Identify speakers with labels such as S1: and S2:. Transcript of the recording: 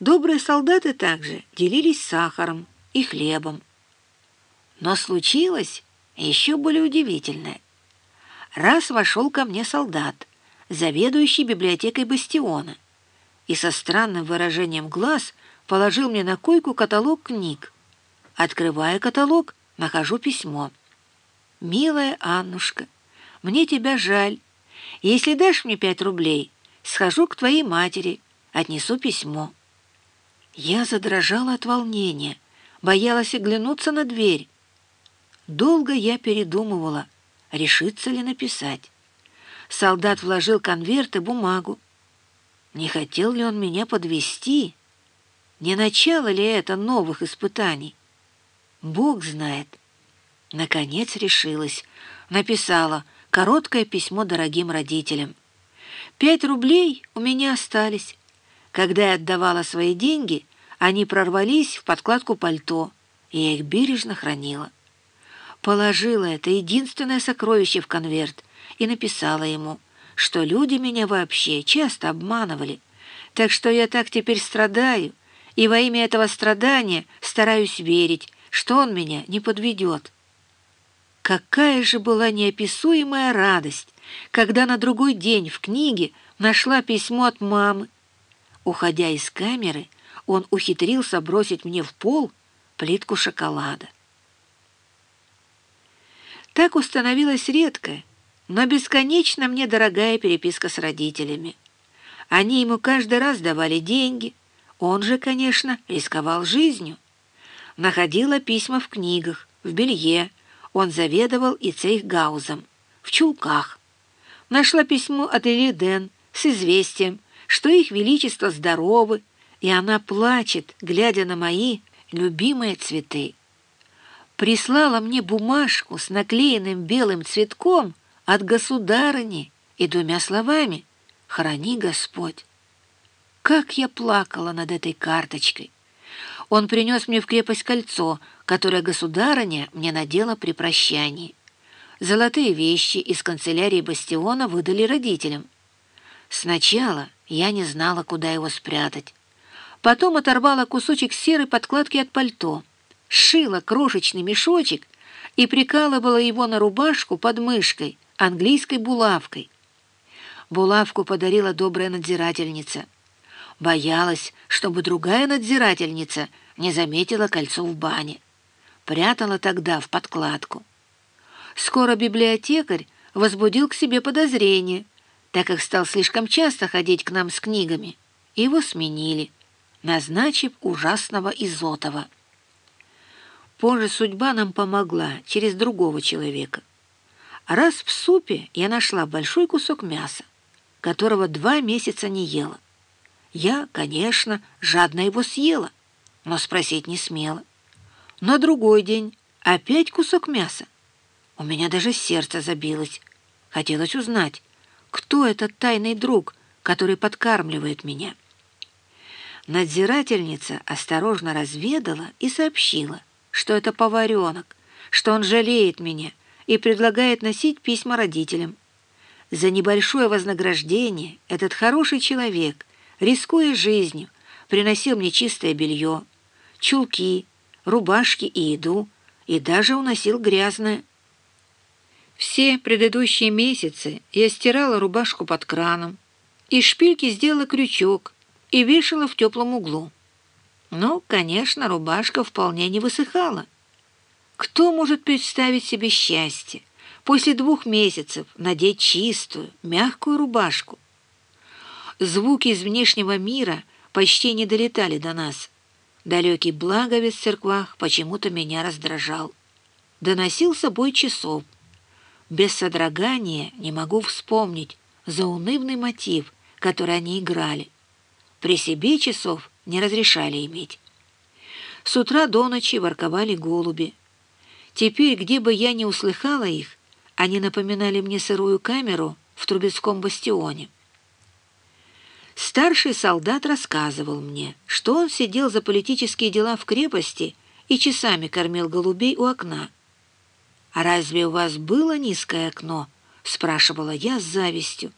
S1: Добрые солдаты также делились сахаром и хлебом. Но случилось еще более удивительное. Раз вошел ко мне солдат, заведующий библиотекой бастиона, и со странным выражением глаз положил мне на койку каталог книг. Открывая каталог, нахожу письмо. «Милая Аннушка, мне тебя жаль. Если дашь мне пять рублей, схожу к твоей матери, отнесу письмо». Я задрожала от волнения, боялась оглянуться на дверь. Долго я передумывала, решиться ли написать. Солдат вложил конверт и бумагу. Не хотел ли он меня подвести? Не начало ли это новых испытаний? Бог знает. Наконец решилась. Написала короткое письмо дорогим родителям. Пять рублей у меня остались. Когда я отдавала свои деньги, они прорвались в подкладку пальто, и я их бережно хранила. Положила это единственное сокровище в конверт и написала ему, что люди меня вообще часто обманывали, так что я так теперь страдаю, и во имя этого страдания стараюсь верить, что он меня не подведет. Какая же была неописуемая радость, когда на другой день в книге нашла письмо от мамы. Уходя из камеры, он ухитрился бросить мне в пол плитку шоколада. Так установилась редкая, но бесконечно мне дорогая переписка с родителями. Они ему каждый раз давали деньги, он же, конечно, рисковал жизнью. Находила письма в книгах, в белье, он заведовал и цейхгаузом, в чулках. Нашла письмо от Эли Ден с известием, что их величество здоровы, и она плачет, глядя на мои любимые цветы. Прислала мне бумажку с наклеенным белым цветком от государыни и двумя словами «Храни Господь». Как я плакала над этой карточкой! Он принес мне в крепость кольцо, которое государыня мне надела при прощании. Золотые вещи из канцелярии Бастиона выдали родителям. Сначала я не знала, куда его спрятать. Потом оторвала кусочек серой подкладки от пальто, сшила крошечный мешочек и прикалывала его на рубашку под мышкой английской булавкой. Булавку подарила добрая надзирательница. Боялась, чтобы другая надзирательница не заметила кольцо в бане. Прятала тогда в подкладку. Скоро библиотекарь возбудил к себе подозрение, так как стал слишком часто ходить к нам с книгами. Его сменили, назначив ужасного Изотова. Позже судьба нам помогла через другого человека. Раз в супе я нашла большой кусок мяса, которого два месяца не ела. Я, конечно, жадно его съела, но спросить не смела. На другой день опять кусок мяса. У меня даже сердце забилось. Хотелось узнать, кто этот тайный друг, который подкармливает меня. Надзирательница осторожно разведала и сообщила, что это поваренок, что он жалеет меня и предлагает носить письма родителям. За небольшое вознаграждение этот хороший человек, рискуя жизнью, приносил мне чистое белье, чулки, рубашки и еду, и даже уносил грязное. Все предыдущие месяцы я стирала рубашку под краном, из шпильки сделала крючок и вешала в теплом углу. Но, конечно, рубашка вполне не высыхала. Кто может представить себе счастье после двух месяцев надеть чистую, мягкую рубашку? Звуки из внешнего мира почти не долетали до нас. Далекий благовест в церквах почему-то меня раздражал. Доносился бой часов. Без содрогания не могу вспомнить заунывный мотив, который они играли. При себе часов не разрешали иметь. С утра до ночи ворковали голуби. Теперь, где бы я ни услыхала их, они напоминали мне сырую камеру в Трубецком бастионе. Старший солдат рассказывал мне, что он сидел за политические дела в крепости и часами кормил голубей у окна. «А разве у вас было низкое окно?» — спрашивала я с завистью.